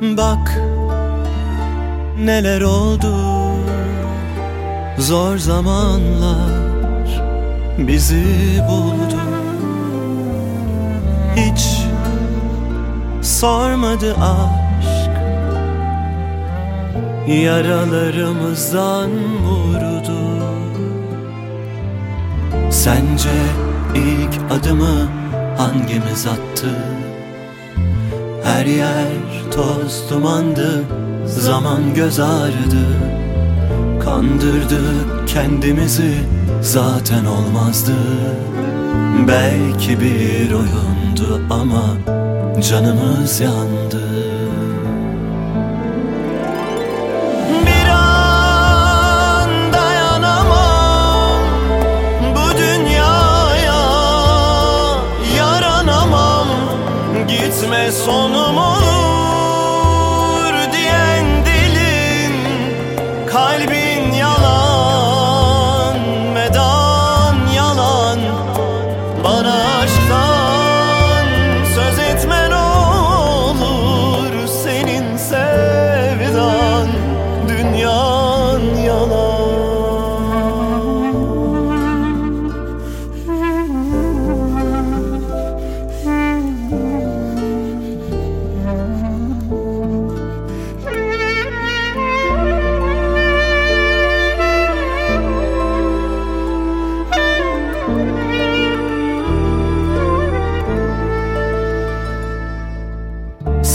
Bak neler oldu. Zor zamanlar bizi buldu. Hiç sormadı aşk. Yaralarımızdan vurdu. Sence ilk adımı hangimiz attı? Her yer toz dumandı Zaman göz ağrıdı. Kandırdık kendimizi Zaten olmazdı. Belki bir oyundu ama Canımız yandı sonum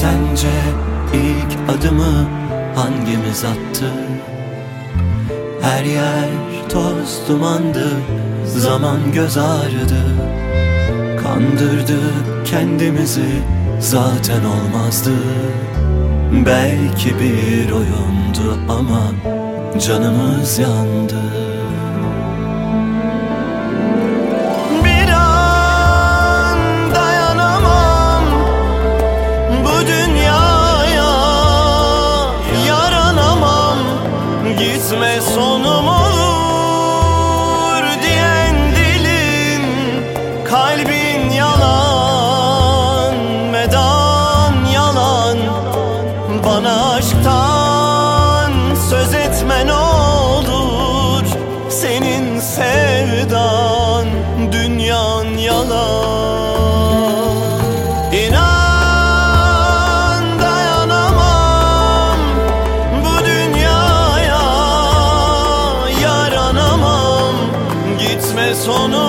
Sence ilk adımı hangimiz attı? Her yer toz dumandı, zaman göz ağrıdı. Kandırdık kendimizi, zaten olmazdı. Belki bir oyundu ama canımız yandı Gitme sonum son